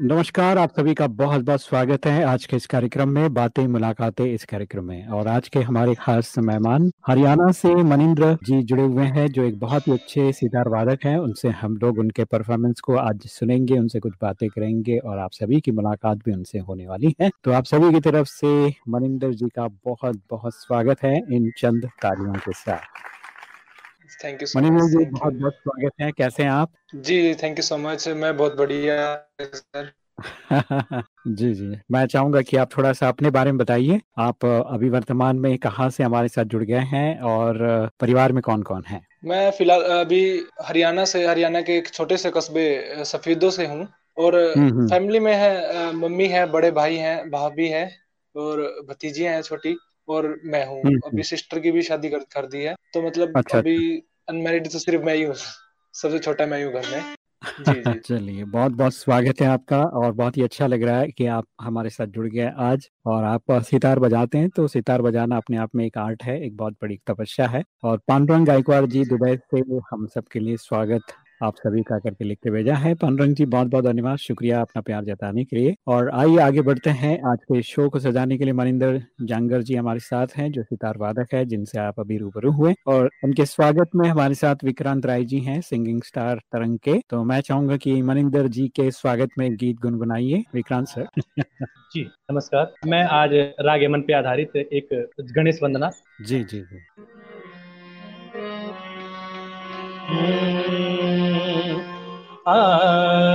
नमस्कार, आप सभी का बहुत बहुत स्वागत है आज के इस कार्यक्रम में, बातें, मुलाकातें इस कार्यक्रम में। और आज के हमारे खास मेहमान, हरियाणा से मनिंद्र जी जुड़े हुए हैं, जो एक बहुत ही अच्छे सितार वादक हैं। उनसे हम लोग, उनके परफॉर्मेंस को आज सुनेंगे, उनसे कुछ बातें करेंगे और आप सभी की मुलाकात भी उनसे होने वाली है। तो आप सभी की तरफ़ से मनिंदर जी का बहुत बहुत स्वागत है इन चंद तालियों के साथ। थैंक यू मणिमोहन जी बहुत बहुत स्वागत है कैसे हैं आप? जी जी थैंक यू सो मच मैं बहुत बढ़िया सर जी जी. मैं चाहूँगा कि आप थोड़ा सा अपने बारे में बताइए आप अभी वर्तमान में कहाँ से हमारे साथ जुड़ गए हैं और परिवार में कौन कौन है? मैं फ़िलहाल अभी हरियाणा से हरियाणा के एक छोटे से कस्बे सफेदो से हूँ और हम्म, हम्म। फैमिली में है मम्मी है बड़े भाई हैं भाभी है और भतीजी हैं छोटी और मैं हूँ। हम्म, अभी सिस्टर की भी शादी कर, कर दी है। तो मतलब अच्छा, अभी अनमेरिड तो सिर्फ़ मैं ही हूँ, सबसे छोटा मैं ही हूँ घर में। चलिए, बहुत बहुत स्वागत है आपका और बहुत ही अच्छा लग रहा है कि आप हमारे साथ जुड़ गए आज। और आप सितार बजाते हैं तो सितार बजाना अपने आप में एक आर्ट है, एक बहुत बड़ी तपस्या है। और पांडुरंग गायकवाड़ जी, दुबई से हम सबके लिए स्वागत आप सभी का करके लिख के भेजा है। पनरंग जी बहुत बहुत धन्यवाद। शुक्रिया अपना प्यार जताने के लिए। और आइए आगे बढ़ते हैं। आज के शो को सजाने के लिए मनिंदर जांगर जी हमारे साथ हैं जो सितार वादक है जिनसे आप अभी रूबरू हुए। और उनके स्वागत में हमारे साथ विक्रांत राय जी हैं सिंगिंग स्टार तरंग के। तो मैं चाहूँगा की मनिंदर जी के स्वागत में गीत गुनगुनाइए विक्रांत सर। जी नमस्कार। मैं आज रागेमन पे आधारित एक गणेश वंदना। जी जी जी। Ah,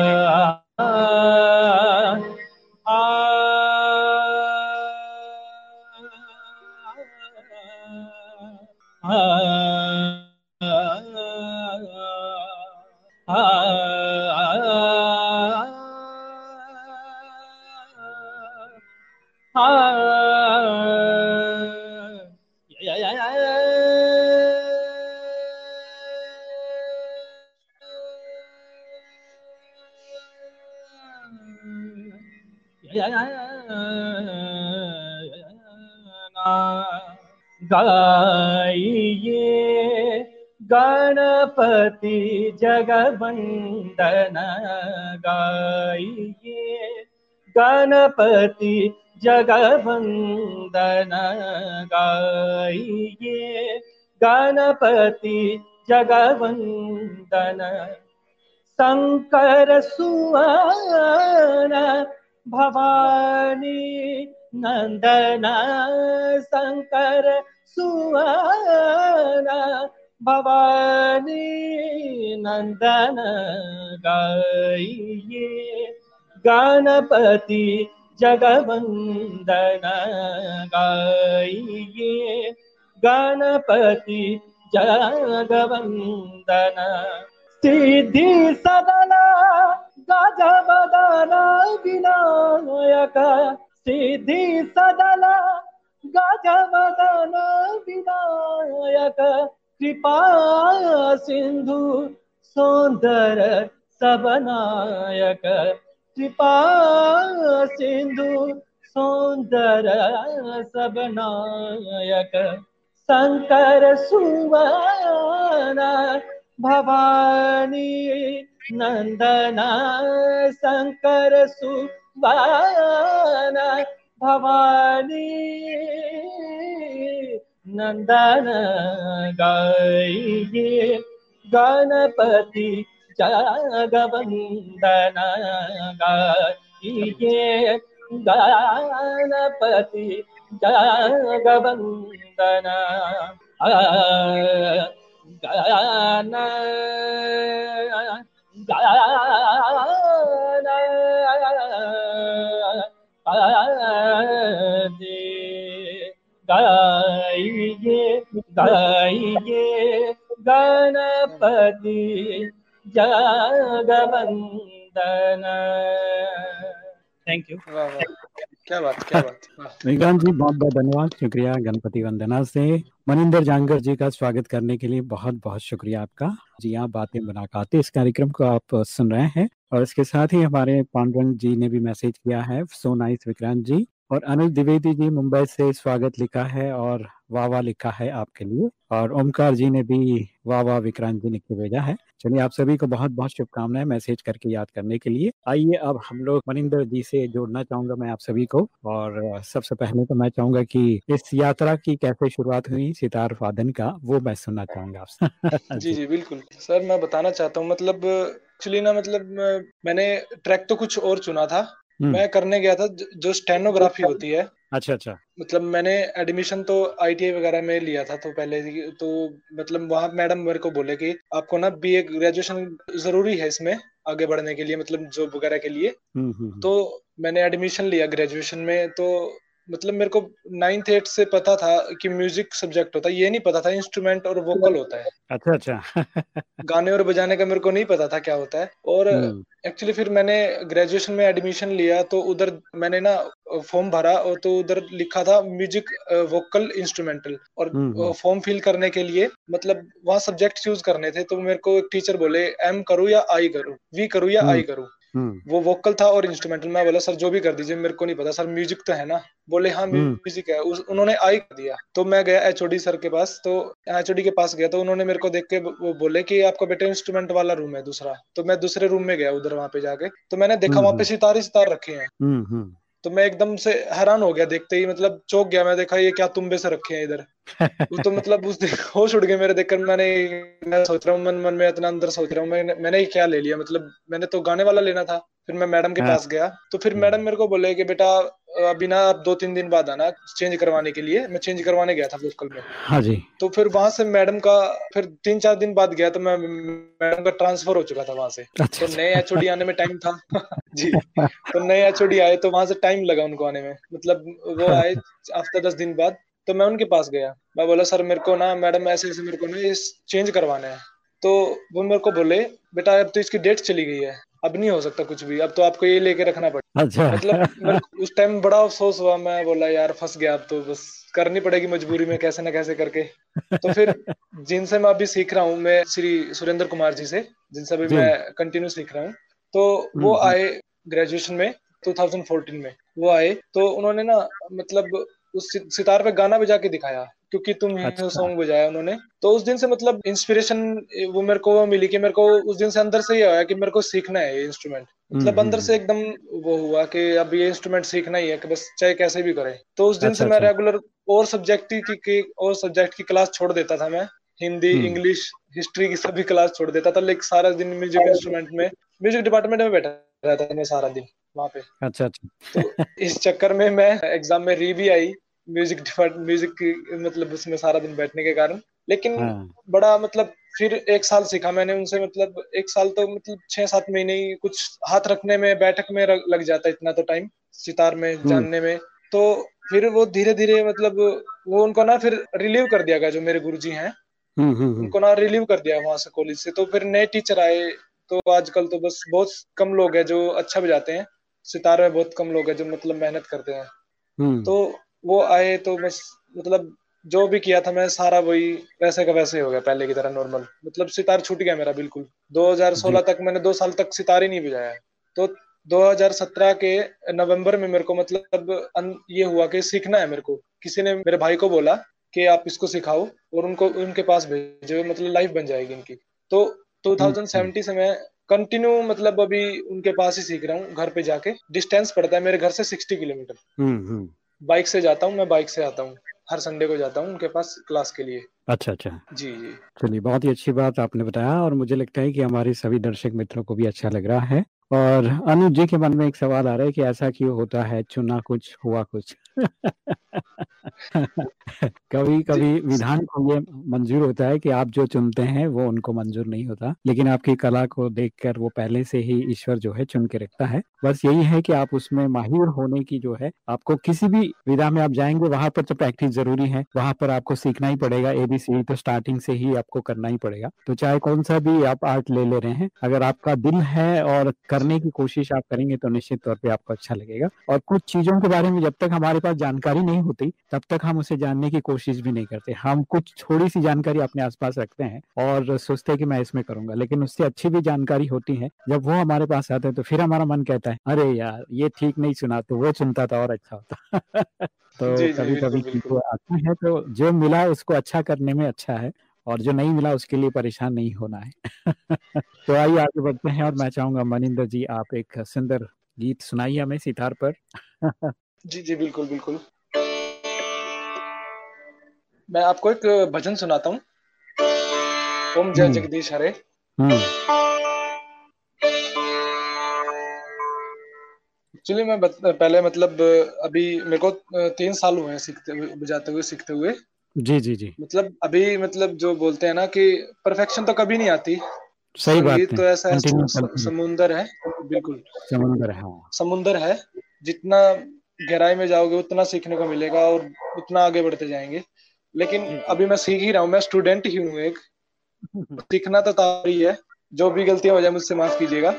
गाइए गणपति जगवंदन गाइए गणपति जगवंदन गाइए गणपति जगवंदन शंकर सुवन भवानी नंदन शंकर सुवन भवानी नंदन गाइए गणपति जगवंदन गाइए गणपति जगवंदन। सिद्धि सदना गजबदन विनायक। सिद्धि सदन गजवदन विनायक, कृपा सिंधु सौंदर सबनायक कृपा सिंधु सौंदर सबनायक शंकर सुवन भवानी नंदना। शंकर सुवन भवानी नंदन गाइए गणपति जगवंदन गाइए गणपति जगवंदन गान गाइए गाइए गणपति जगवंदन थैंक यू क्या बात क्या बात। विक्रांत जी बहुत बहुत धन्यवाद। शुक्रिया गणपति वंदना से। मनिंदर जांगर जी का स्वागत करने के लिए बहुत बहुत शुक्रिया आपका। जी आप बातें मुलाकातें इस कार्यक्रम को आप सुन रहे हैं और इसके साथ ही हमारे पांडुरंग जी ने भी मैसेज किया है। So nice Vikrant ji. और अनुज द्विवेदी जी मुंबई से स्वागत लिखा है और वाह लिखा है आपके लिए। और ओमकार जी ने भी वाह वाह विक्रांत जी लिख के भेजा है? चलिए आप सभी को बहुत बहुत शुभकामनाएँ मैसेज करके याद करने के लिए। आइए अब हम लोग मनिंदर जी से जोड़ना चाहूँगा मैं आप सभी को। और सबसे पहले तो मैं चाहूँगा कि इस यात्रा की कैसे शुरुआत हुई सितार वादन का, वो मैं सुनना चाहूँगा आपसे। जी जी, बिल्कुल। सर, मैं बताना चाहता हूँ मतलब एक्चुअली ना मतलब मैंने ट्रैक तो कुछ और चुना था। मैं करने गया था जो स्टेनोग्राफी होती है। अच्छा अच्छा। मतलब मैंने एडमिशन तो आईटीआई वगैरह में लिया था तो पहले तो मतलब वहाँ मैडम मेरे को बोले कि आपको ना बीए ग्रेजुएशन ज़रूरी है इसमें आगे बढ़ने के लिए मतलब जॉब वगैरह के लिए। हम्म, हम्म, तो मैंने एडमिशन लिया ग्रेजुएशन में तो मतलब मेरे को नाइन्थ एट से पता था कि म्यूज़िक सब्जेक्ट होता है। ये नहीं पता था इंस्ट्रूमेंट और वोकल होता है। अच्छा अच्छा। गाने और बजाने का मेरे को नहीं पता था क्या होता है। और एक्चुअली हम्म। फिर मैंने ग्रेजुएशन में एडमिशन लिया तो उधर मैंने ना फॉर्म भरा और तो उधर लिखा था म्यूज़िक वोकल इंस्ट्रूमेंटल और फॉर्म फिल करने के लिए मतलब वहाँ सब्जेक्ट चूज़ करने थे तो मेरे को एक टीचर बोले एम करूँ या आई करूँ? वी करूँ या आई करूँ? हम्म। वो वोकल था और इंस्ट्रूमेंटल मैं बोला सर जो भी कर दीजिए मेरे को नहीं पता। सर म्यूज़िक तो है ना। बोले हाँ म्यूज़िक हम्म। है। उस, उन्होंने आई कर दिया। तो मैं गया एचओडी सर के पास। तो एचओडी के पास गया। तो उन्होंने मेरे को देख के वो बोले कि आपका बेटा इंस्ट्रूमेंट वाला रूम है दूसरा। तो मैं दूसरे रूम में गया उधर वहाँ पे जाके। तो मैंने देखा वहाँ पे सितार सितार रखे हैं। तो मैं एकदम से हैरान हो गया देखते ही मतलब चौक गया मैं देखा ये क्या तुम्बे से रखे हैं इधर। तो मतलब उस दिन होश उड़ गए मेरे देखकर मैंने मैं सोच रहा हूँ मन मन में इतना अंदर सोच रहा हूँ मैंने मैंने क्या ले लिया मतलब मैंने तो गाने वाला लेना था। फिर मैं मैडम के हाँ। पास गया। तो फिर मैडम मेरे को बोले कि बेटा अभी ना आप दो तीन दिन बाद आना चेंज करवाने के लिए। मैं चेंज करवाने गया था वोकल में। हाँ जी। तो फिर वहाँ से मैडम का फिर तीन चार दिन बाद गया तो मैं मैडम का ट्रांसफ़र हो चुका था वहाँ से। अच्छा, तो नए एचओडी आने में टाइम था। जी। तो नए एचओडी आए तो वहाँ से टाइम लगा उनको आने में। मतलब वो आए हफ़्ता दस दिन बाद। तो मैं उनके पास गया। मैं बोला सर मेरे को ना मैडम ऐसे ऐसे मेरे को ना चेंज करवाना है। तो वो मेरे को बोले बेटा अब तो इसकी डेट चली गई है। अब नहीं हो सकता कुछ भी। अब तो आपको ये लेके रखना पड़ेगा। अच्छा। मतलब उस टाइम बड़ा अफसोस हुआ मैं बोला यार फंस गया अब तो बस करनी पड़ेगी मजबूरी में कैसे ना कैसे करके। तो फिर जिनसे मैं अभी सीख रहा हूँ मैं श्री सुरेंद्र कुमार जी से जिनसे अभी मैं कंटिन्यू सीख रहा हूँ तो वो हम्म, हम्म। आए ग्रेजुएशन में 2014 में। वो आए तो उन्होंने ना मतलब उस सितार पे गाना बजा के दिखाया। क्योंकि तुम अच्छा। सॉन्ग बजाया उन्होंने। तो उस दिन से मतलब इंस्पिरेशन वो मेरे को मिली कि मेरे को उस दिन से अंदर से ही आया कि मेरे को सीखना है ये इंस्ट्रूमेंट मतलब हम्म, अंदर से हम्म, एकदम वो हुआ कि अब ये इंस्ट्रूमेंट सीखना ही है कि बस चाहे कैसे भी करे। तो उस दिन अच्छा, से मैं रेगुलर अच्छा। और सब्जेक्ट की, की और सब्जेक्ट की क्लास छोड़ देता था मैं। हिंदी इंग्लिश हिस्ट्री की सभी क्लास छोड़ देता था। लेकिन सारा दिन म्यूज़िक इंस्ट्रूमेंट में म्यूज़िक डिपार्टमेंट में बैठा रहता था मैं सारा दिन वहाँ पे। अच्छा अच्छा। तो इस चक्कर में मैं एग्ज़ाम में री भी आई। म्यूज़िक म्यूज़िक की मतलब उसमें सारा दिन बैठने के कारण। लेकिन हाँ. बड़ा मतलब फिर एक साल सीखा मैंने उनसे मतलब एक साल तो मतलब छह सात महीने ही कुछ हाथ रखने में बैठक में लग जाता इतना तो टाइम सितार में हम्म। जानने में। तो फिर वो धीरे धीरे मतलब वो उनको ना फिर रिलीव कर दिया गया जो मेरे गुरु जी हैं। हम्म, हम्म, उनको ना रिलीव कर दिया वहाँ से कॉलेज से। तो फिर नए टीचर आए तो आजकल तो बस बहुत कम लोग हैं जो अच्छा बजाते हैं। सितार में बहुत कम लोग हैं जो मतलब मेहनत करते हैं। तो वो आए तो बस मतलब जो भी किया था मैं सारा वही वैसे का वैसे हो गया पहले की तरह नॉर्मल मतलब सितार छूट गया मेरा बिल्कुल। 2016 तक मैंने दो साल तक सितार ही नहीं बजाया तो 2017 के नवंबर में मेरे को मतलब ये हुआ कि सीखना है मेरे को। किसी ने मेरे भाई को बोला कि आप इसको सिखाओ और उनको उनके पास भेजो मतलब लाइफ बन जाएगी इनकी। तो 2070 से मैं कंटिन्यू मतलब अभी उनके पास ही सीख रहा हूँ घर पे जाके। डिस्टेंस पड़ता है मेरे घर से 60 किलोमीटर। हम्म, हम्म। बाइक से जाता हूँ मैं बाइक से आता हूँ। हर संडे को जाता हूँ उनके पास क्लास के लिए। अच्छा अच्छा। जी जी। चलिए बहुत ही अच्छी बात आपने बताया और मुझे लगता है कि हमारे सभी दर्शक मित्रों को भी अच्छा लग रहा है। और अनुज जी के मन में एक सवाल आ रहा है कि ऐसा क्यों होता है? चुना कुछ हुआ कुछ। कभी कभी विधान को ये मंजूर होता है कि आप जो चुनते हैं वो उनको मंजूर नहीं होता। लेकिन आपकी कला को देखकर वो पहले से ही ईश्वर जो है चुन के रखता है। बस यही है कि आप उसमें माहिर होने की जो है आपको किसी भी विधा में आप जाएँगे वहाँ पर तो प्रैक्टिस ज़रूरी है। वहाँ पर आपको सीखना ही पड़ेगा। एबीसी तो स्टार्टिंग से ही आपको करना ही पड़ेगा। तो चाहे कौन सा भी आप आर्ट ले ले रहे हैं अगर आपका दिल है और करने की कोशिश आप करेंगे तो निश्चित तौर पर आपको अच्छा लगेगा। और कुछ चीज़ों के बारे में जब तक हमारे पास जानकारी नहीं होती तब तक हम उसे जानने की कोशिश भी नहीं करते। हम कुछ थोड़ी सी जानकारी अपने आसपास रखते हैं और सोचते हैं कि मैं इसमें करूँगा लेकिन उससे अच्छी भी जानकारी होती है। जब वो हमारे पास आते हैं तो फिर हमारा मन कहता है अरे यार ये ठीक नहीं सुना तो वो सुनता था और अच्छा होता। तो कभी कभी आता है तो जो मिला उसको अच्छा करने में अच्छा है और जो नहीं मिला उसके लिए परेशान नहीं होना है। तो आइए आगे बढ़ते हैं और मैं चाहूँगा मनिंदर जी आप एक सुंदर गीत सुनाइए हमें सितार पर। जी जी बिल्कुल बिल्कुल। मैं आपको एक भजन सुनाता हूँ। ओम जय हम्म। जगदीश हरे। एक्चुअली हम्म। मैं पहले मतलब अभी मेरे को तीन साल हुए हैं सीखते हुए बजाते हुए सीखते हुए। जी जी जी। मतलब अभी मतलब जो बोलते हैं ना कि परफेक्शन तो कभी नहीं आती। सही बात है। तो ऐसा है। समुंदर है बिल्कुल। समुंदर है हाँ। समुंदर है जितना गहराई में जाओगे उतना सीखने को मिलेगा और उतना आगे बढ़ते जाएँगे। लेकिन अभी मैं सीख ही रहा हूँ मैं स्टूडेंट ही हूँ एक। सीखना तो तारी है जो भी गलतियाँ हो जाए मुझसे माफ़ कीजिएगा।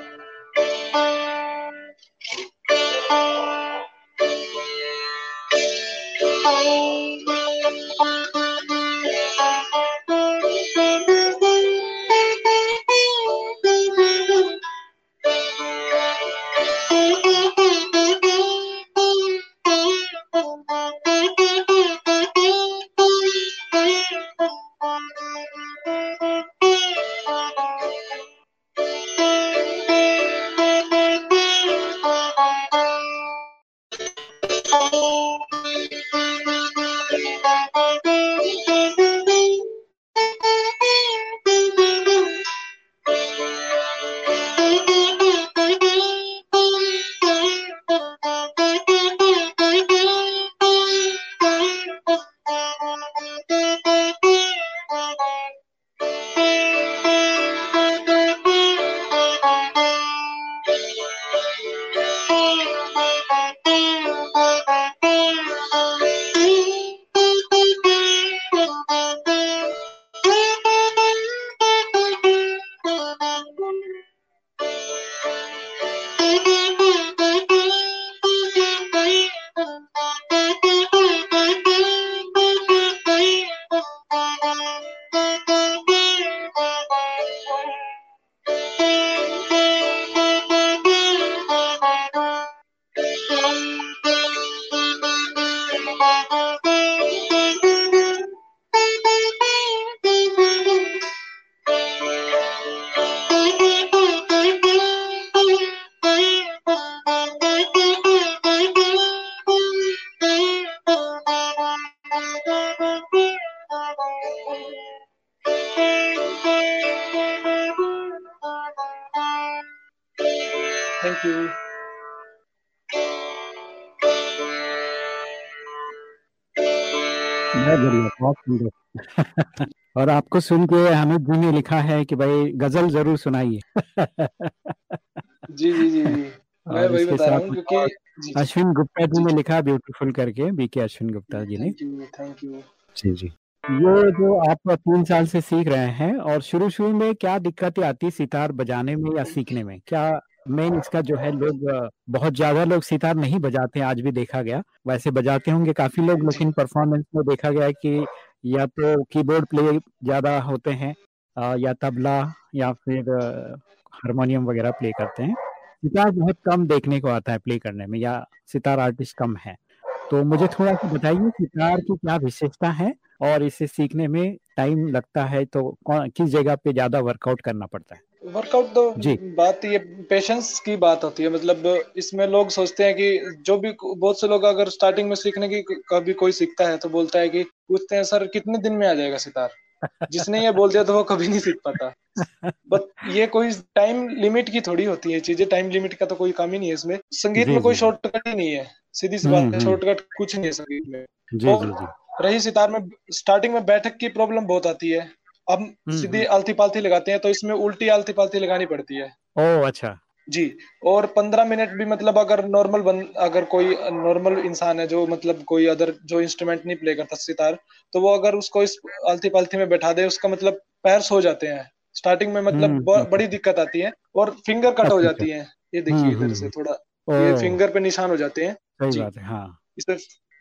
pain. और आपको सुन के हामिद जी ने लिखा है कि भाई गज़ल ज़रूर सुनाइए। जी जी जी मैं वही बता रहा हूँ क्योंकि अश्विन गुप्ता जी ने लिखा ब्यूटीफुल करके बीके अश्विन गुप्ता जी ने। थैंक यू जी जी। ये जो आप तीन साल से सीख रहे हैं और शुरू शुरू में क्या दिक्कतें आती सितार बजाने में या सीखने में? क्या मेन इसका जो है लोग बहुत ज़्यादा लोग सितार नहीं बजाते हैं आज भी देखा गया। वैसे बजाते होंगे काफ़ी लोग लेकिन परफॉर्मेंस में देखा गया कि या तो कीबोर्ड प्ले ज़्यादा होते हैं या तबला, या फिर हारमोनियम वगैरह प्ले करते हैं। सितार बहुत कम देखने को आता है प्ले करने में, या सितार आर्टिस्ट कम है। तो मुझे थोड़ा सा बताइए, सितार की क्या विशेषता है? और इसे सीखने में टाइम लगता है तो किस जगह पे ज़्यादा वर्कआउट करना पड़ता है? वर्कआउट तो बात ये पेशेंस की बात होती है। मतलब इसमें लोग सोचते हैं कि जो भी बहुत से लोग अगर स्टार्टिंग में सीखने की कभी कोई सीखता है तो बोलता है कि पूछते हैं सर कितने दिन में आ जाएगा सितार? जिसने ये बोल दिया तो वो कभी नहीं सीख पाता। बट ये कोई टाइम लिमिट की थोड़ी होती है चीज़ें। टाइम लिमिट का तो कोई काम ही नहीं है इसमें। संगीत में कोई शॉर्टकट ही नहीं है। सीधी सी बात है शॉर्टकट हम्म, हम्म। कुछ नहीं है संगीत में। जी, जी, जी. रही सितार में स्टार्टिंग में बैठक की प्रॉब्लम बहुत आती है। अब हम्म, सीधी हम्म। आलती पालती लगाते हैं तो इसमें उल्टी आलती पालती लगानी पड़ती है। ओ अच्छा। जी और पंद्रह मिनट भी मतलब अगर नॉर्मल बन अगर कोई नॉर्मल इंसान है जो मतलब कोई अदर जो इंस्ट्रूमेंट नहीं प्ले करता सितार तो वो अगर उसको इस आलती पालती में बैठा दे उसका मतलब पैर सो जाते हैं। स्टार्टिंग में मतलब हम्म, बड़ी दिक्कत आती है और फिंगर कट हो अच्छा, जाती है। ये देखिए इधर से थोड़ा ये फिंगर पे निशान हो जाते हैं। सही बात है हाँ। इसे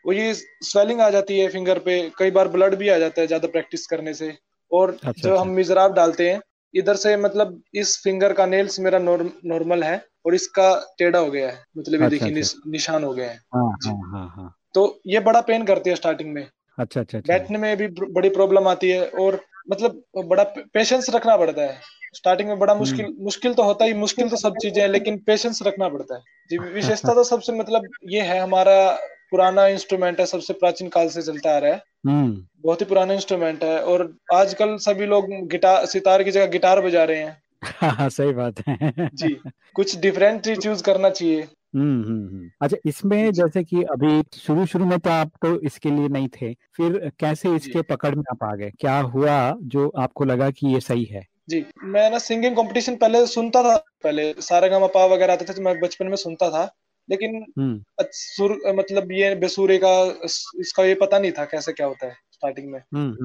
वो ये स्वेलिंग आ जाती है फिंगर पे कई बार ब्लड भी आ जाता है ज़्यादा प्रैक्टिस करने से। और अच्छा, जो अच्छा। हम मिजराब डालते हैं इधर से मतलब इस फिंगर का नेल्स मेरा नॉर्मल है और इसका टेढ़ा हो गया है मतलब ये अच्छा, देखिए अच्छा। निशान हो गया है हाँ, हाँ, हाँ, हाँ. तो ये बड़ा पेन करती है स्टार्टिंग में अच्छा अच्छा, अच्छा। बैठने में भी बड़ी प्रॉब्लम आती है और मतलब बड़ा पेशेंस रखना पड़ता है स्टार्टिंग में बड़ा हम्म। मुश्किल मुश्किल तो होता ही मुश्किल तो सब चीज़ें हैं लेकिन पेशेंस रखना पड़ता है जी विशेषता तो सबसे मतलब ये है हमारा पुराना इंस्ट्रूमेंट है सबसे प्राचीन काल से चलता आ रहा है। हम्म। बहुत ही पुराना इंस्ट्रूमेंट है और आजकल सभी लोग गिटार सितार की जगह गिटार बजा रहे हैं। हाँ सही बात है। जी कुछ डिफरेंट चूज़ करना चाहिए। हम्म, हम्म हम्म। अच्छा इसमें जैसे कि अभी शुरू शुरू में तो आप तो इसके लिए नहीं थे फिर कैसे इसके पकड़ में आप आ गए? क्या हुआ जो आपको लगा कि ये सही है? जी मैं ना सिंगिंग कंपटीशन पहले सुनता था पहले सारे गामा पा वगैरह आते थे तो मैं बचपन में सुनता था। लेकिन सुर मतलब ये बेसुरे का इसका ये पता नहीं था कैसे क्या होता है स्टार्टिंग में।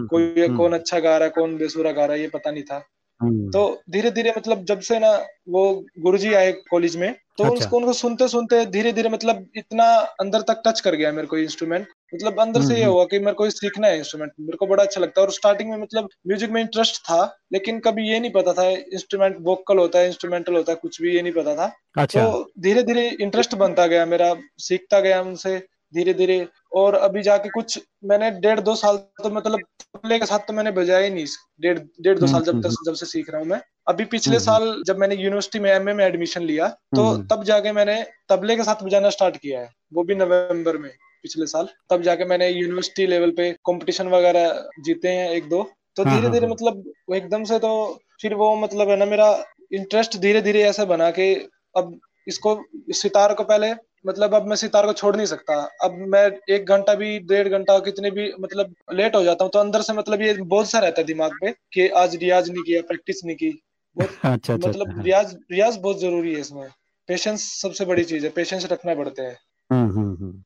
कोई कौन अच्छा गा रहा है कौन बेसुरा गा रहा है ये पता नहीं था। हम्म। तो धीरे धीरे मतलब जब से ना वो गुरुजी आए कॉलेज में तो अच्छा। उसको उनको सुनते सुनते धीरे धीरे मतलब इतना अंदर तक टच कर गया मेरे को इंस्ट्रूमेंट मतलब अंदर से ये हम्म, हम्म। हुआ कि मेरे को सीखना है इंस्ट्रूमेंट मेरे को बड़ा अच्छा लगता है। और स्टार्टिंग में मतलब म्यूज़िक में इंटरेस्ट था लेकिन कभी ये नहीं पता था इंस्ट्रूमेंट वोकल होता है इंस्ट्रूमेंटल होता है कुछ भी ये नहीं पता था। अच्छा। तो धीरे धीरे इंटरेस्ट बनता गया मेरा सीखता गया उनसे धीरे धीरे और अभी जाके कुछ मैंने डेढ़ दो साल तो मतलब तबले के साथ तो मैंने बजाया ही नहीं डेढ़ डेढ़ दो हम्म, साल जब तक हम्म, जब से सीख रहा हूँ मैं। अभी पिछले हम्म, साल जब मैंने यूनिवर्सिटी में एमए में एडमिशन लिया तो तब जाके मैंने तबले के साथ बजाना स्टार्ट किया है वो भी नवंबर में। पिछले साल। तब जाके मैंने यूनिवर्सिटी लेवल पे कंपटीशन वगैरह जीते हैं एक दो। तो हाँ, धीरे हाँ, धीरे हाँ। मतलब वो एकदम से तो फिर वो मतलब है ना मेरा इंटरेस्ट धीरे धीरे ऐसे बना के अब इसको सितार को पहले मतलब अब मैं सितार को छोड़ नहीं सकता। अब मैं एक घंटा भी डेढ़ घंटा कितने भी मतलब लेट हो जाता हूँ तो अंदर से मतलब ये बहुत सा रहता है दिमाग पे कि आज रियाज नहीं किया प्रैक्टिस नहीं की। अच्छा, अच्छा, मतलब अच्छा, रियाज रियाज बहुत ज़रूरी है इसमें। पेशेंस सबसे बड़ी चीज़ है पेशेंस रखना पड़ता है।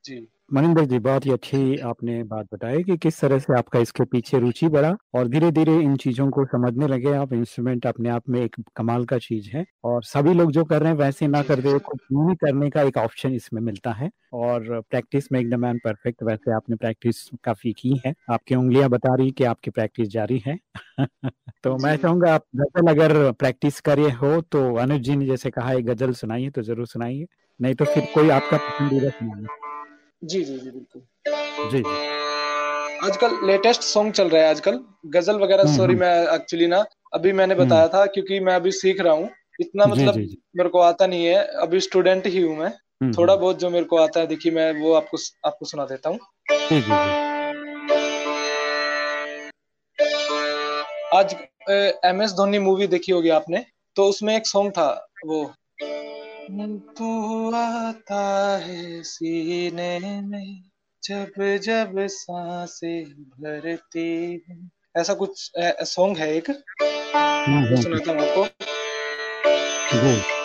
जी। मनिंदर जी बहुत ही अच्छी आपने बात बताई कि किस तरह से आपका इसके पीछे रुचि बढ़ा और धीरे धीरे इन चीज़ों को समझने लगे आप। इंस्ट्रूमेंट अपने आप में एक कमाल का चीज़ है और सभी लोग जो कर रहे हैं वैसे ना कर दे करने का एक ऑप्शन इसमें मिलता है और प्रैक्टिस में एकदम मैन परफेक्ट वैसे आपने प्रैक्टिस काफ़ी की है। आपकी उंगलियाँ बता रही कि आपकी प्रैक्टिस जारी है। तो मैं चाहूँगा आप गज़ल अगर प्रैक्टिस करे हो तो अनुज जी ने जैसे कहा गज़ल सुनाइए तो ज़रूर सुनाइए नहीं तो फिर कोई आपका पसंदीदा सुनाइए जी जी जी बिल्कुल। जी आजकल लेटेस्ट सॉन्ग चल रहा है आजकल। गज़ल वगैरह सॉरी हम्म, हम्म। मैं एक्चुअली ना अभी मैंने हम्म। बताया था क्योंकि मैं अभी सीख रहा हूँ। इतना मतलब जी, जी, मेरे को आता नहीं है। अभी स्टूडेंट ही हूँ मैं। थोड़ा बहुत जो मेरे को आता है देखिए मैं वो आपको आपको सुना देता हूँ। आज एम एस धोनी मूवी देखी होगी आपने? तो उसमें एक सॉन्ग था वो। आता है सीने में जब जब साँसें भरती ऐसा कुछ सॉन्ग है एक? हम्म, हम्म। सुनाता हूँ आपको।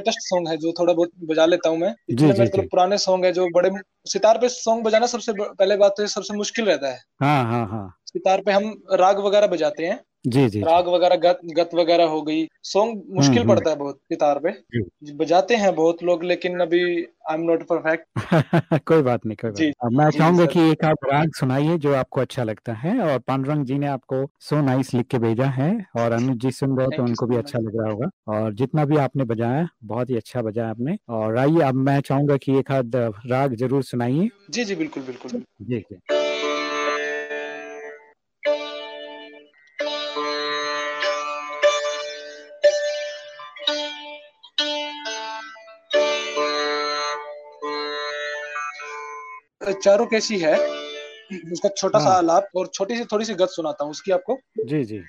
लेटेस्ट सॉन्ग है जो थोड़ा बहुत बजा लेता हूँ मैं। इतने मेरे जी. पुराने सॉन्ग है जो बड़े सितार पे सॉन्ग बजाना सबसे पहले बात तो सबसे मुश्किल रहता है। हाँ हाँ हाँ। सितार पे हम राग वगैरह बजाते हैं। जी जी राग वगैरह गत गत वगैरह हो गई। सॉन्ग हम्म, मुश्किल हम्म। पड़ता है बहुत सितार पे। बजाते हैं बहुत लोग लेकिन अभी आई एम नॉट परफेक्ट कोई बात नहीं कोई बात अब मैं चाहूँगा कि एक आप राग सुनाइए जो आपको अच्छा लगता है और पांडुरंग जी ने आपको सो नाइस लिख के भेजा है और अनुज जी सुन रहे तो उनको भी अच्छा लग रहा होगा। और जितना भी आपने बजाया बहुत ही अच्छा बजाया आपने। और आइए अब मैं चाहूँगा की एक आध राग ज़रूर सुनाइए। जी जी बिल्कुल बिल्कुल। जी जी। चारों कैसी है उसका छोटा हाँ। सा। आलाप और छोटी सी थोड़ी सी गत सुनाता हूँ उसकी आपको जी जी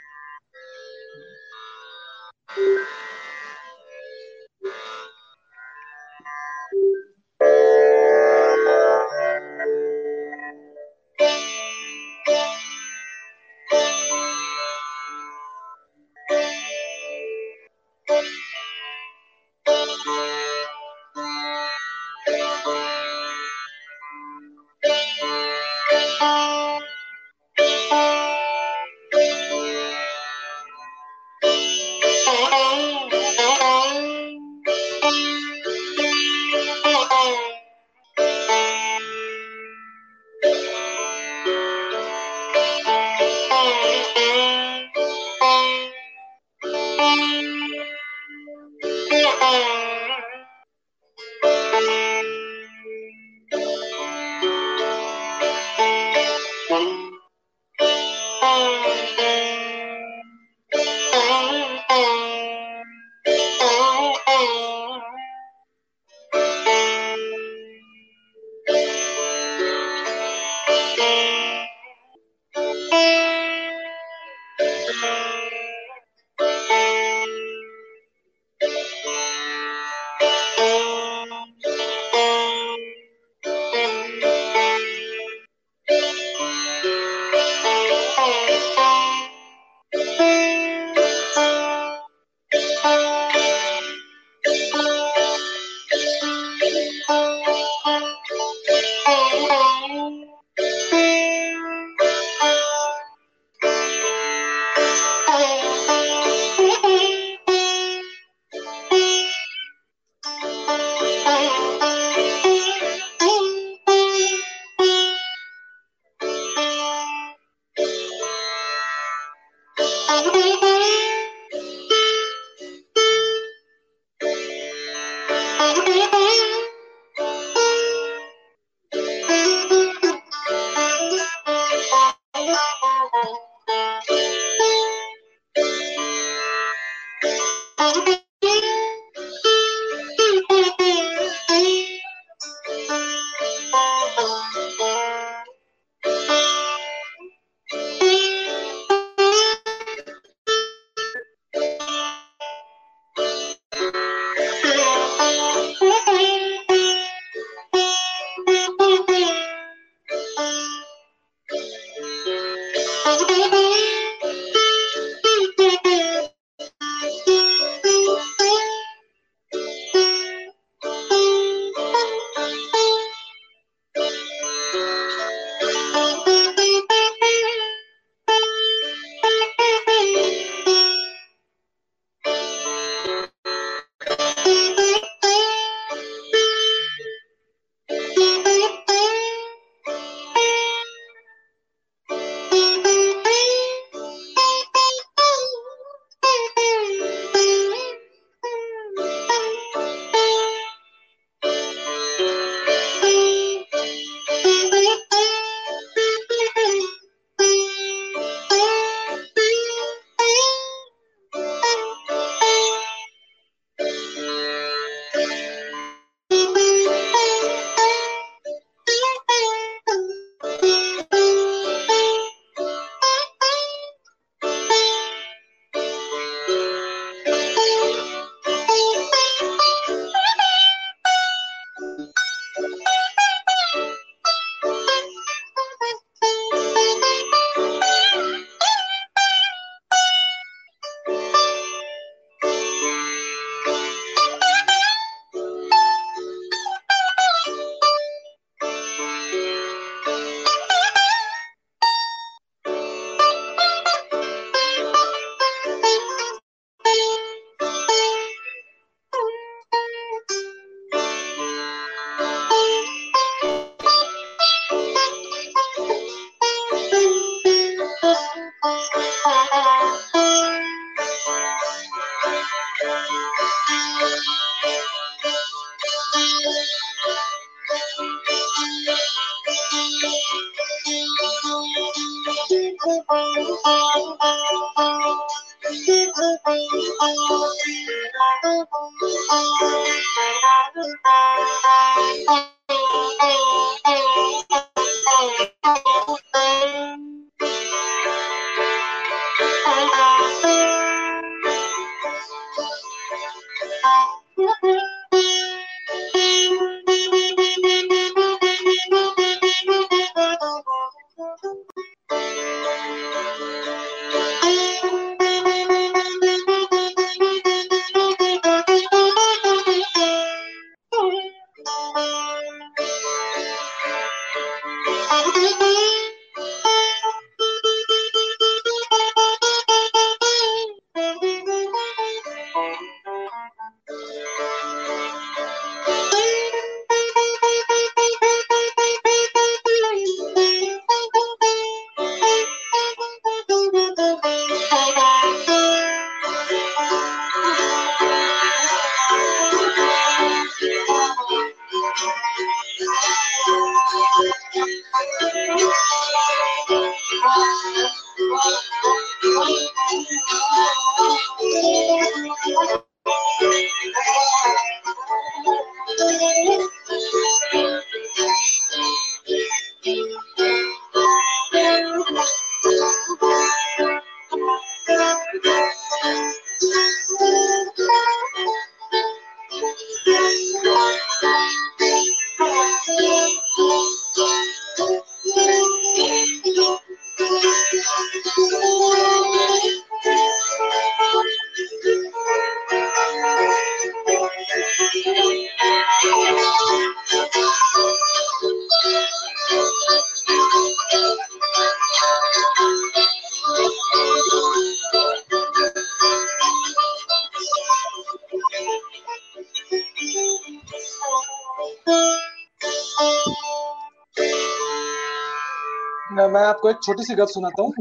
एक छोटी सी गल सुनाता हूँ।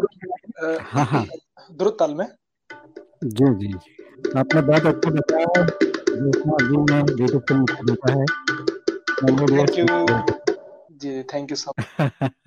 हाँ हाँ। द्रुत ताल में। जी जी आपने बहुत अच्छा बताया जो अभी यूट्यूब पे देखा है। Thank you ji thank you so much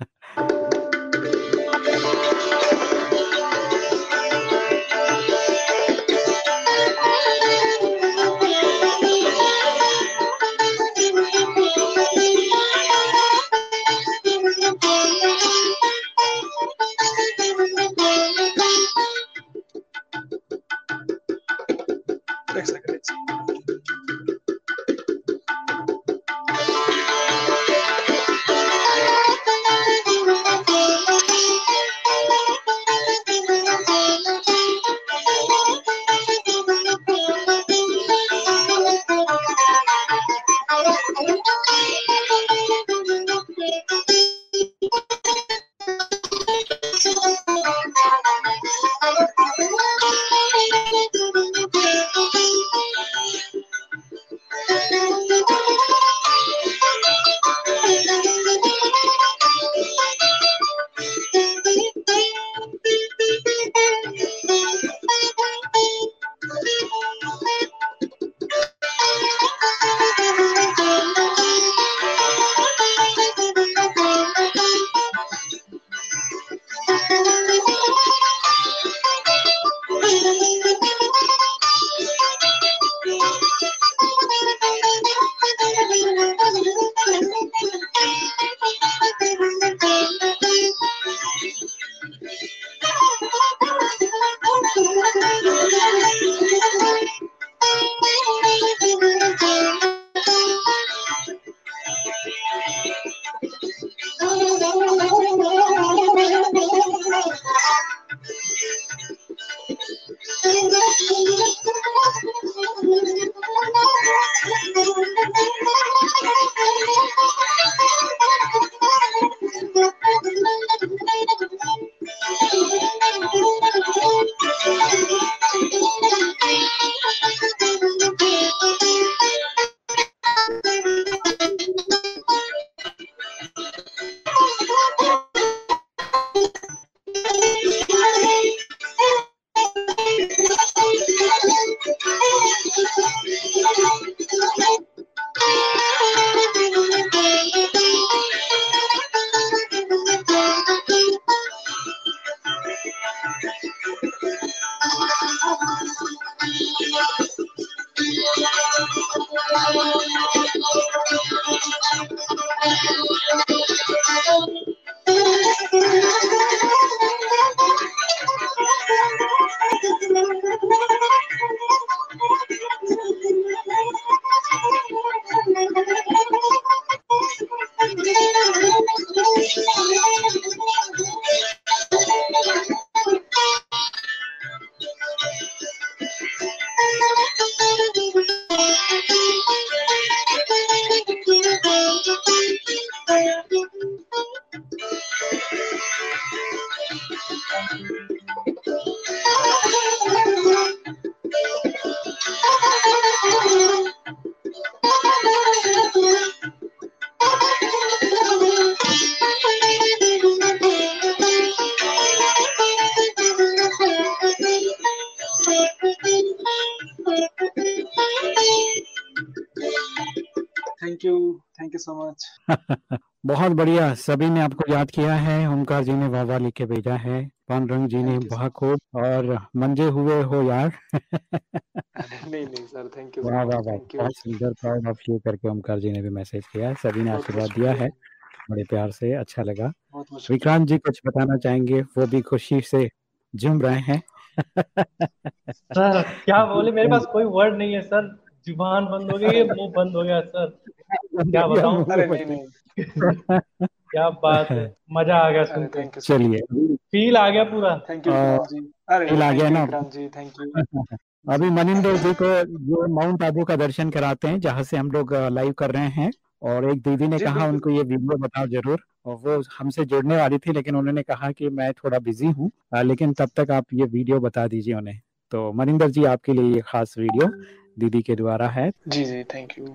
so much बहुत बढ़िया। सभी ने आपको याद किया है ओमकार जी ने वाह वाह लिख के भेजा है पान रंग जी ने खूब और मंजे हुए हो यार। नहीं नहीं सर थैंक यू वाह वाह वाह बहुत सुंदर प्राउड ऑफ़ यू करके ओमकार जी ने भी मैसेज किया है। सभी ने आशीर्वाद दिया है। बड़े प्यार से अच्छा लगा। विक्रांत जी कुछ बताना चाहेंगे? वो भी खुशी से झूम रहे हैं। सर क्या बोले? मेरे पास कोई वर्ड नहीं है सर ज़ुबान बंद हो गई मुँह बंद हो गया सर। क्या बताऊँ? अरे नहीं नहीं। क्या बात है मज़ा आ गया सुन के। चलिए। फील आ गया पूरा। थैंक यू जी। अरे फील आ गया ना? जी थैंक यू अभी मनिंदर जी को जो माउंट आबू का दर्शन कराते हैं जहाँ से हम लोग लाइव कर रहे हैं और एक दीदी ने कहा उनको ये वीडियो बताओ ज़रूर। और वो हमसे जुड़ने वाली थी लेकिन उन्होंने कहा कि मैं थोड़ा बिज़ी हूँ लेकिन तब तक आप ये वीडियो बता दीजिए उन्हें। तो मनिंदर जी आपके लिए ये खास वीडियो दीदी के द्वारा है। जी जी थैंक यू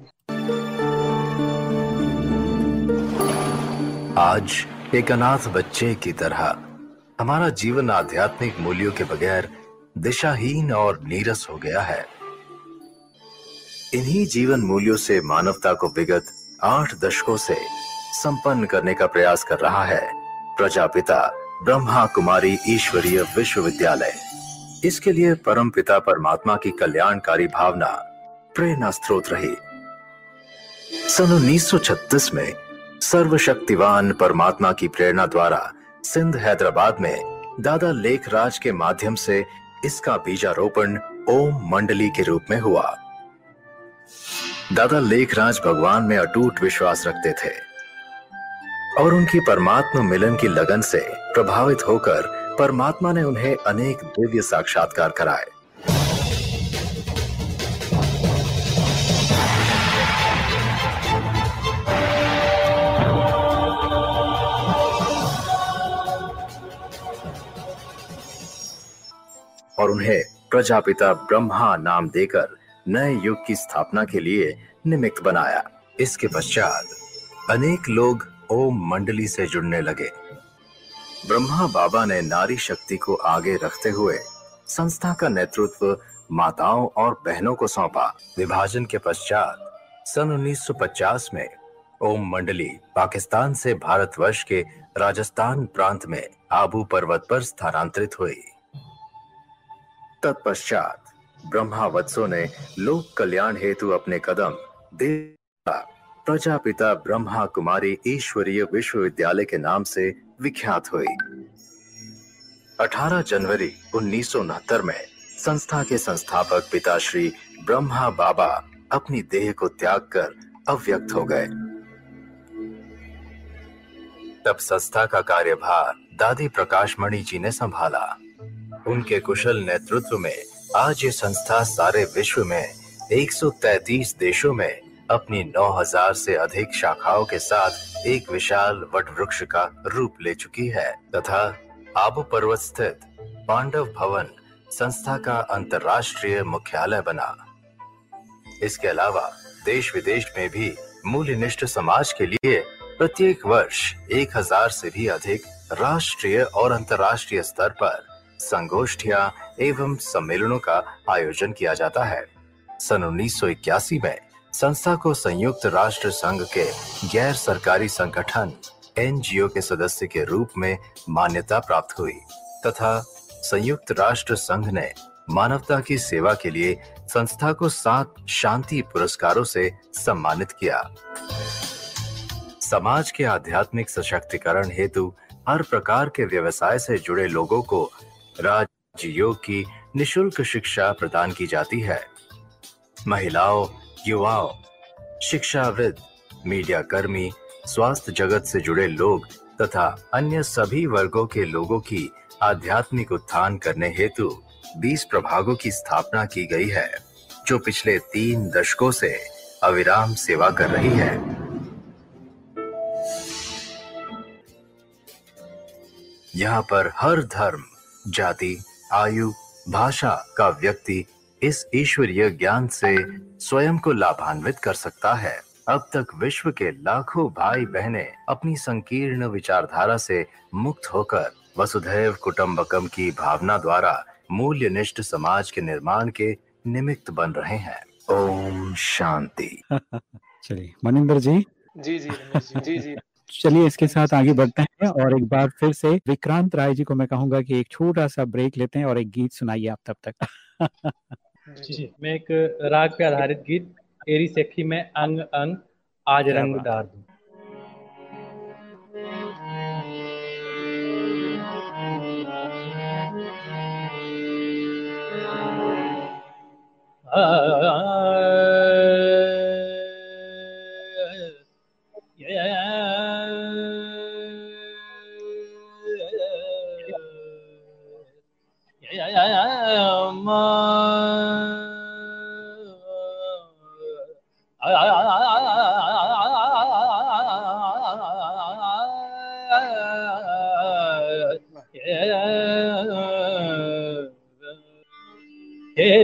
आज एक अनाथ बच्चे की तरह हमारा जीवन आध्यात्मिक मूल्यों के बगैर दिशाहीन और नीरस हो गया है। इन्हीं जीवन मूल्यों से मानवता को विगत आठ दशकों से संपन्न करने का प्रयास कर रहा है। प्रजापिता ब्रह्मा कुमारी ईश्वरीय विश्वविद्यालय। इसके लिए परम पिता परमात्मा की कल्याणकारी भावना प्रेरणा स्त्रोत रही। सन 1936 में सर्वशक्तिवान परमात्मा की प्रेरणा द्वारा सिंध हैदराबाद में दादा लेखराज के माध्यम से इसका बीजारोपण ओम मंडली के रूप में हुआ। दादा लेखराज भगवान में अटूट विश्वास रखते थे और उनकी परमात्मा मिलन की लगन से प्रभावित होकर परमात्मा ने उन्हें अनेक दिव्य साक्षात्कार कराए। और उन्हें प्रजापिता ब्रह्मा नाम देकर नए युग की स्थापना के लिए निमित्त बनाया। इसके पश्चात अनेक लोग ओम मंडली से जुड़ने लगे। ब्रह्मा बाबा ने नारी शक्ति को आगे रखते हुए संस्था का नेतृत्व माताओं और बहनों को सौंपा। विभाजन के पश्चात सन 1950 में ओम मंडली पाकिस्तान से भारतवर्ष के राजस्थान प्रांत में आबू पर्वत पर स्थानांतरित हुई। तत्पश्चात ब्रह्मा वत्सो ने लोक कल्याण हेतु अपने कदम प्रजापिता ब्रह्मा कुमारी ईश्वरीय विश्वविद्यालय के नाम से विख्यात हुई। 18 जनवरी उन्नीस में संस्था के संस्थापक पिता श्री ब्रह्मा बाबा अपनी देह को त्याग कर अव्यक्त हो गए। तब संस्था का कार्यभार दादी प्रकाशमणि जी ने संभाला। उनके कुशल नेतृत्व में आज ये संस्था सारे विश्व में 133 देशों में अपनी 9000 से अधिक शाखाओं के साथ एक विशाल वट वृक्ष का रूप ले चुकी है, तथा आबू पर्वत स्थित पांडव भवन संस्था का अंतर्राष्ट्रीय मुख्यालय बना। इसके अलावा देश विदेश में भी मूल्यनिष्ठ समाज के लिए प्रत्येक वर्ष 1000 से भी अधिक राष्ट्रीय और अंतर्राष्ट्रीय स्तर पर संगोष्ठिया एवं सम्मेलनों का आयोजन किया जाता है। सन उन्नीस सौ इक्यासी में संस्था को संयुक्त राष्ट्र संघ के गैर सरकारी संगठन एनजीओ के सदस्य के रूप में मान्यता प्राप्त हुई, तथा संयुक्त राष्ट्र संघ ने मानवता की सेवा के लिए संस्था को सात शांति पुरस्कारों से सम्मानित किया। समाज के आध्यात्मिक सशक्तिकरण हेतु हर प्रकार के व्यवसाय से जुड़े लोगों को राजयोग की निशुल्क शिक्षा प्रदान की जाती है। महिलाओं युवाओं, शिक्षाविद मीडिया कर्मी स्वास्थ्य जगत से जुड़े लोग तथा अन्य सभी वर्गों के लोगों की आध्यात्मिक उत्थान करने हेतु 20 प्रभागों की स्थापना की गई है, जो पिछले तीन दशकों से अविराम सेवा कर रही है। यहाँ पर हर धर्म, जाति, आयु, भाषा का व्यक्ति इस ईश्वरीय ज्ञान से स्वयं को लाभान्वित कर सकता है। अब तक विश्व के लाखों भाई बहनें अपनी संकीर्ण विचारधारा से मुक्त होकर वसुधैव कुटुंबकम की भावना द्वारा मूल्य निष्ठ समाज के निर्माण के निमित्त बन रहे हैं। ओम शांति। चलिए मनिंदर जी। जी जी जी जी। चलिए इसके साथ आगे बढ़ते हैं और एक बार फिर से विक्रांत राय जी को मैं कहूँगा कि एक छोटा सा ब्रेक लेते हैं और एक गीत सुनाइए आप तब तक। जी। मैं एक राग पे आधारित गीत एरी सेखी में अंग अंग आज रंग डार दूँ।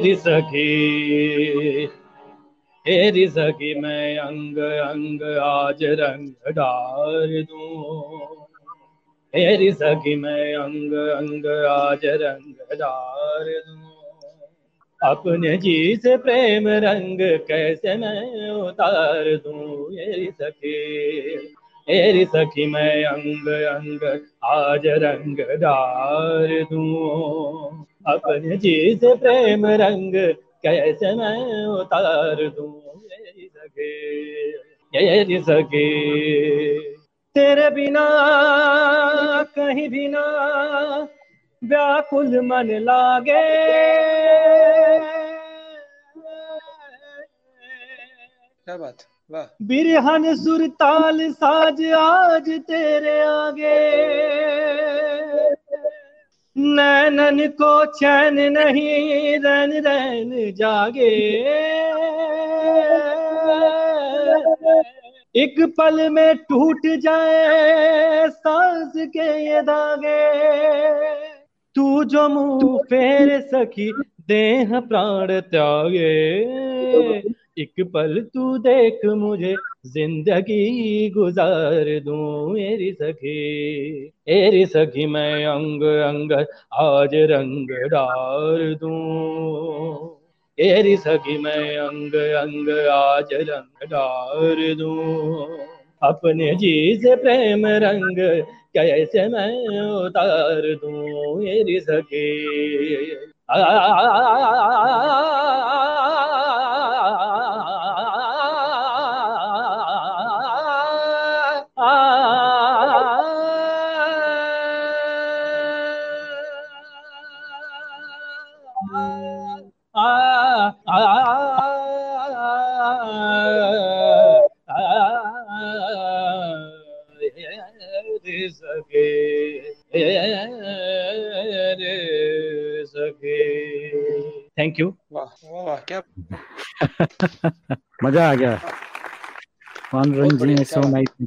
तेरी सखी तेरी सखी, मैं अंग अंग आज रंग डार दूँ। तेरी सखी, मैं अंग अंग आज रंग डार दूँ। अपने जी से प्रेम रंग कैसे मैं उतार दूँ? मेरी सखी तेरी सखी, मैं अंग अंग आज रंग डार दूँ। अपने जी से प्रेम रंग कैसे मैं उतार दूँ? सके ये सके। तेरे बिना कहीं बिना व्याकुल मन लागे। क्या बात? वाह। बिरहन सुरताल साज आज तेरे आगे। नैनन को चैन नहीं, रन रन जागे। एक पल में टूट जाए सांस के ये धागे। तू जो मुँह फेर सकी देह प्राण त्यागे। एक पल तू देख मुझे ज़िंदगी गुजार दूँ मेरी सखी मेरी सखी मैं अंग अंग आज रंग डार दूँ मेरी सखी मैं अंग अंग आज रंग डार दू अपने जी से प्रेम रंग कैसे मैं उतार दू मेरी सखी आ, आ, आ, आ, आ, आ, आ, आ, आ, थैंक यू वाह क्या मज़ा आ गया। रंग जी ने सो नाइस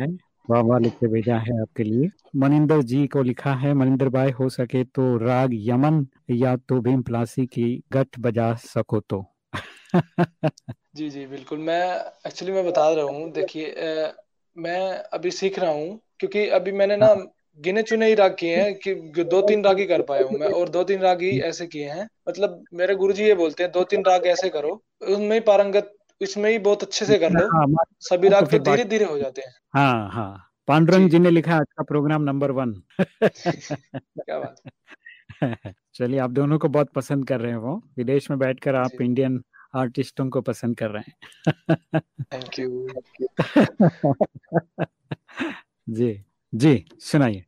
है। वाह लिख के भेजा है आपके लिए। मनिंदर जी को लिखा है मनिंदर भाई हो सके तो राग यमन या तो भीम प्लासी की गठ बजा सको तो। जी जी बिल्कुल। मैं एक्चुअली मैं बता रहा हूँ देखिए मैं अभी सीख रहा हूँ क्योंकि अभी मैंने ना गिने चुने ही राग किए हैं कि दो तीन राग ही कर पाया हूँ मैं और दो तीन राग ही ऐसे किए हैं। मतलब मेरे गुरुजी ये बोलते हैं दो तीन राग ऐसे करो उनमें पारंगत इसमें ही बहुत अच्छे से कर लो हाँ, सभी राग तो धीरे धीरे हो जाते हैं। हाँ हाँ। पांडुरंग जी। ने लिखा आज का प्रोग्राम नंबर वन क्या बात चलिए आप दोनों को बहुत पसंद कर रहे हैं वो। विदेश में बैठकर आप इंडियन आर्टिस्टों को पसंद कर रहे हैं। थैंक यू जी जी सुनाइए।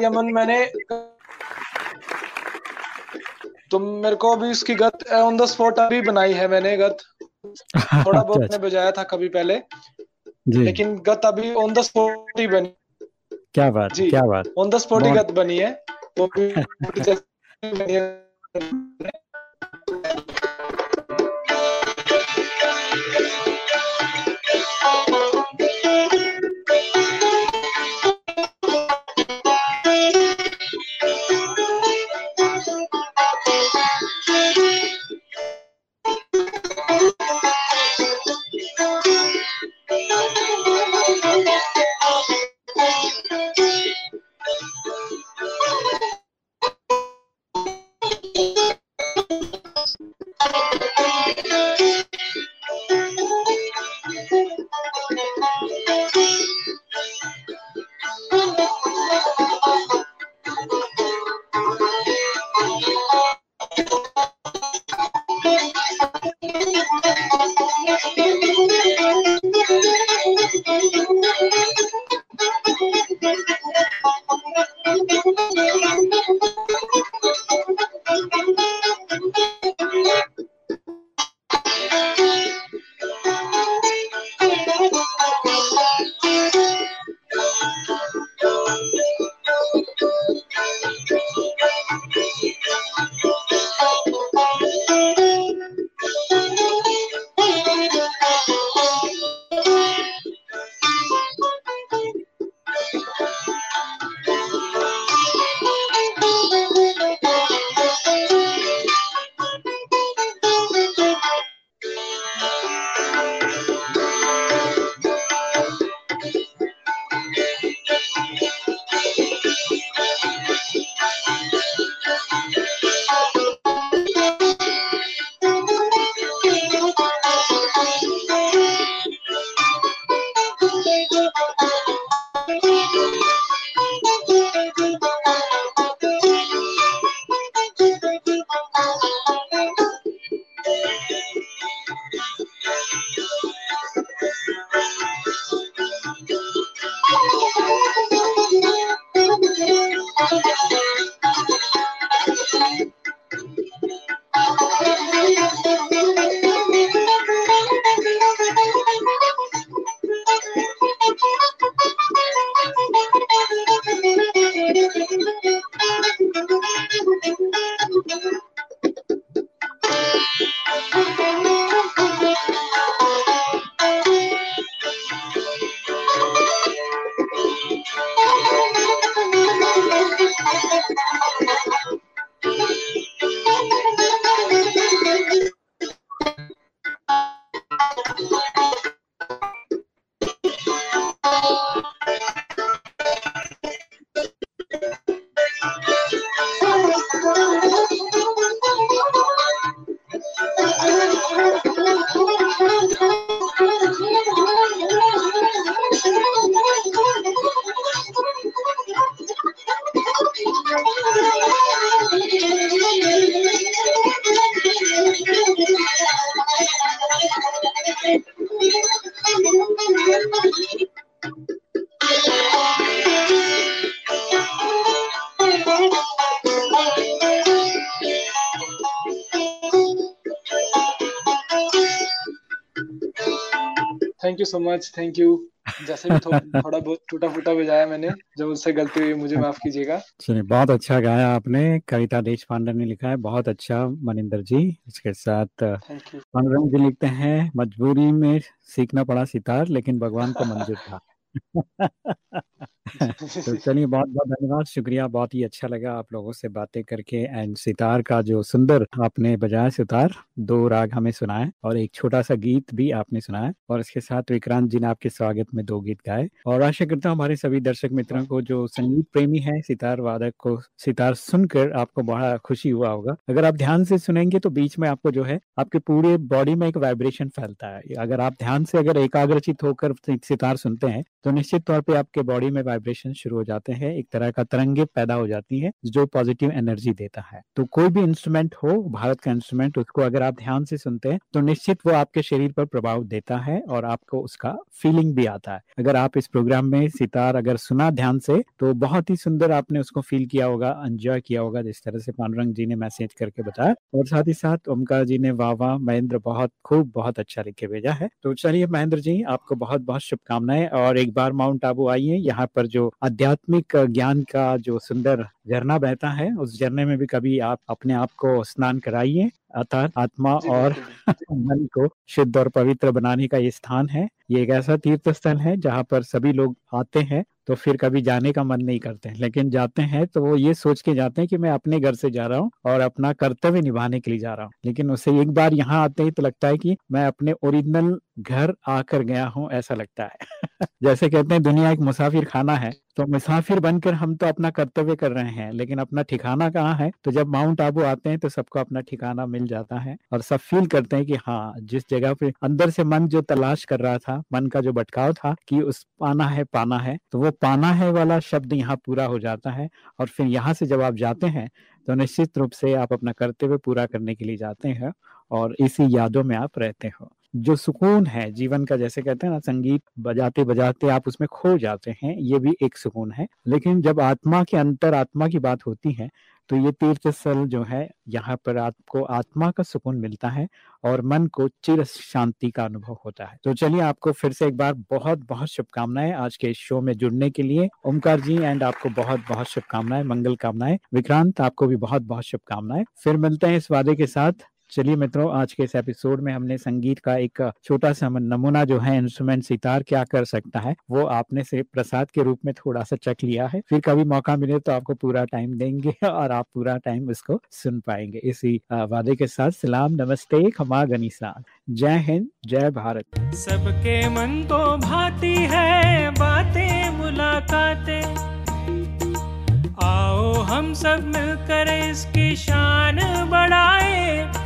यमन मैंने तुम मेरे को अभी उसकी गत ऑन द स्पॉट अभी बनाई है मैंने गत। थोड़ा बहुत अच्छा, मैंने बजाया था कभी पहले। जी। लेकिन गत अभी ऑन द स्पॉट ही बनी। क्या बात जी क्या बात। ऑन द स्पॉट ही गत बनी है। वो भी Música मच थैंक यू जैसे भी थोड़ा बहुत टूटा फूटा बजाया मैंने जो उससे गलती हुई मुझे माफ़ कीजिएगा। चलिए बहुत अच्छा गाया आपने। कविता देश पांडे ने लिखा है। बहुत अच्छा मनिंदर जी इसके साथ पांडुरंग जी लिखते हैं मजबूरी में सीखना पड़ा सितार लेकिन भगवान को मंजूर था। तो चलिए, बहुत बहुत धन्यवाद। शुक्रिया, बहुत ही अच्छा लगा आप लोगों से बातें करके एंड सितार का जो सुंदर आपने बजाया, सितार, दो राग हमें सुनाए और एक छोटा सा गीत भी आपने सुनाया और इसके साथ विक्रांत जी ने आपके स्वागत में दो गीत गाए और आशा करता हूँ हमारे सभी दर्शक मित्रों को जो संगीत प्रेमी है, सितार वादक को सितार सुनकर आपको बड़ा खुशी हुआ होगा। अगर आप ध्यान से सुनेंगे तो बीच में आपको जो है, आपके पूरे बॉडी में एक वाइब्रेशन फैलता है। अगर आप ध्यान से अगर एकाग्रचित होकर सितार सुनते हैं तो निश्चित तौर पर आपके बॉडी में वाइब्रेशन शुरू हो जाते हैं, एक तरह का तरंगे पैदा हो जाती है, जो पॉजिटिव एनर्जी देता है। तो कोई भी इंस्ट्रूमेंट हो, भारत का इंस्ट्रूमेंट उसको अगर आप ध्यान से सुनते हैं तो निश्चित वो आपके शरीर पर प्रभाव देता है और आपको उसका फीलिंग भी आता है। अगर आप इस प्रोग्राम में सितार अगर सुना ध्यान से तो बहुत ही सुंदर आपने उसको फील किया होगा एंजॉय किया होगा, जिस तरह से पांडुरंग जी ने मैसेज करके बताया। और साथ ही साथ ओमकार जी ने वाह वाह महेंद्र बहुत खूब, बहुत अच्छा लिख के भेजा है। तो चलिए महेंद्र जी, आपको बहुत बहुत शुभकामनाएँ और एक बार माउंट आबू आइए, यहाँ पर जो आध्यात्मिक ज्ञान का जो सुंदर झरना बहता है उस झरने में भी कभी आप अपने आप को स्नान कराइए अर्थात आत्मा और मन को शुद्ध और पवित्र बनाने का ये स्थान है। ये एक ऐसा तीर्थ स्थल है जहाँ पर सभी लोग आते हैं तो फिर कभी जाने का मन नहीं करते। लेकिन जाते हैं तो वो ये सोच के जाते हैं कि मैं अपने घर से जा रहा हूँ और अपना कर्तव्य निभाने के लिए जा रहा हूँ। लेकिन उससे एक बार यहाँ आते ही तो लगता है कि मैं अपने ओरिजिनल घर आकर गया हूँ ऐसा लगता है। जैसे कहते हैं दुनिया एक मुसाफिर खाना है। तो मुसाफिर बनकर हम तो अपना कर्तव्य कर रहे हैं, लेकिन अपना ठिकाना कहाँ है? तो जब माउंट आबू आते हैं तो सबको अपना ठिकाना मिल जाता है और सब फील करते हैं कि हाँ जिस जगह पे अंदर से मन जो तलाश कर रहा था, मन का जो भटकाव था कि उस पाना है पाना है तो वो पाना है वाला शब्द यहाँ पूरा हो जाता है और फिर यहाँ से जब आप जाते हैं तो निश्चित रूप से आप अपना कर्तव्य पूरा करने के लिए जाते हैं और इसी यादों में आप रहते हो। जो सुकून है जीवन का, जैसे कहते हैं ना, संगीत बजाते बजाते आप उसमें खो जाते हैं, ये भी एक सुकून है। लेकिन जब आत्मा के अंतर, आत्मा की बात होती है तो ये तीर्थ स्थल जो है, यहाँ पर आपको आत्मा का सुकून मिलता है और मन को चिर शांति का अनुभव होता है। तो चलिए आपको फिर से एक बार बहुत बहुत शुभकामनाएँ आज के शो में जुड़ने के लिए। ओमकार जी, एंड आपको बहुत बहुत शुभकामनाएँ, मंगल कामनाएँ। विक्रांत, आपको भी बहुत बहुत शुभकामनाएँ। फिर मिलते हैं इस वादे के साथ। चलिए मित्रों, आज के इस एपिसोड में हमने संगीत का एक छोटा सा नमूना जो है इंस्ट्रूमेंट सितार, क्या कर सकता है, वो आपने से प्रसाद के रूप में थोड़ा सा चख लिया है। फिर कभी मौका मिले तो आपको पूरा टाइम देंगे और आप पूरा टाइम उसको सुन पाएँगे। इसी वादे के साथ सलाम, नमस्ते, खमा गनीसा। जय हिंद, जय भारत। सबके मन तो भाती है, बातें, मुलाकातें। आओ हम सब मिलकर इसकी शान बढ़ाए।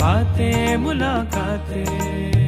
बातें मुलाकातें।